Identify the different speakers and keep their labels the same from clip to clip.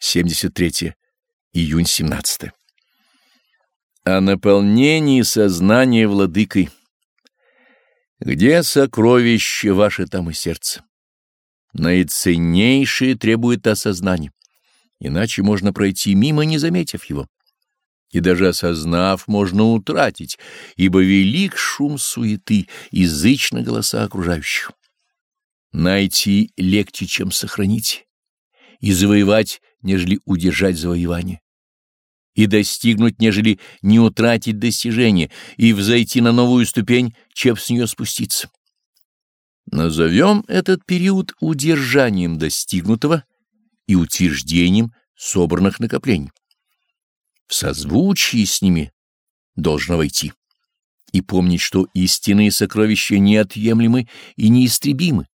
Speaker 1: 73 июнь 17 О наполнении сознания владыкой. Где сокровище ваше, там и сердце. Наиценнейшее требует осознания, иначе можно пройти мимо, не заметив его. И даже осознав, можно утратить, ибо велик шум суеты, язычно голоса окружающих. Найти легче, чем сохранить, и завоевать нежели удержать завоевание, и достигнуть, нежели не утратить достижение, и взойти на новую ступень, чем с нее спуститься. Назовем этот период удержанием достигнутого и утверждением собранных накоплений. В созвучии с ними должно войти и помнить, что истинные сокровища неотъемлемы и неистребимы.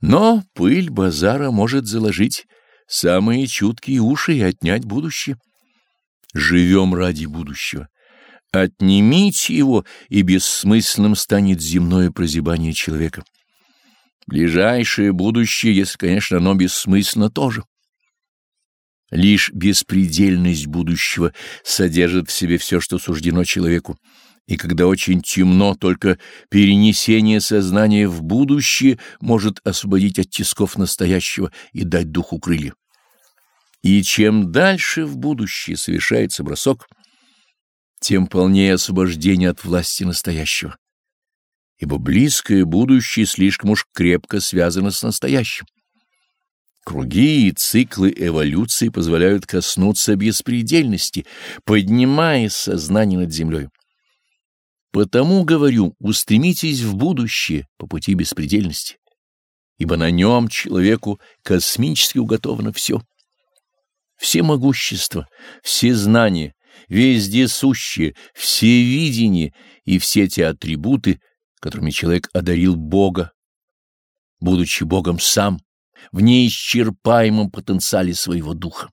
Speaker 1: Но пыль базара может заложить самые чуткие уши и отнять будущее. Живем ради будущего. Отнимите его, и бессмысленным станет земное прозябание человека. Ближайшее будущее, если, конечно, оно бессмысленно тоже. Лишь беспредельность будущего содержит в себе все, что суждено человеку, и когда очень темно, только перенесение сознания в будущее может освободить от тисков настоящего и дать духу крылья. И чем дальше в будущее совершается бросок, тем полнее освобождение от власти настоящего, ибо близкое будущее слишком уж крепко связано с настоящим. Круги и циклы эволюции позволяют коснуться беспредельности, поднимая сознание над землей. Потому, говорю, устремитесь в будущее по пути беспредельности, ибо на нем человеку космически уготовано все. Все могущество, все знания, вездесущее, все видение и все те атрибуты, которыми человек одарил Бога, будучи Богом сам, в неисчерпаемом потенциале своего духа.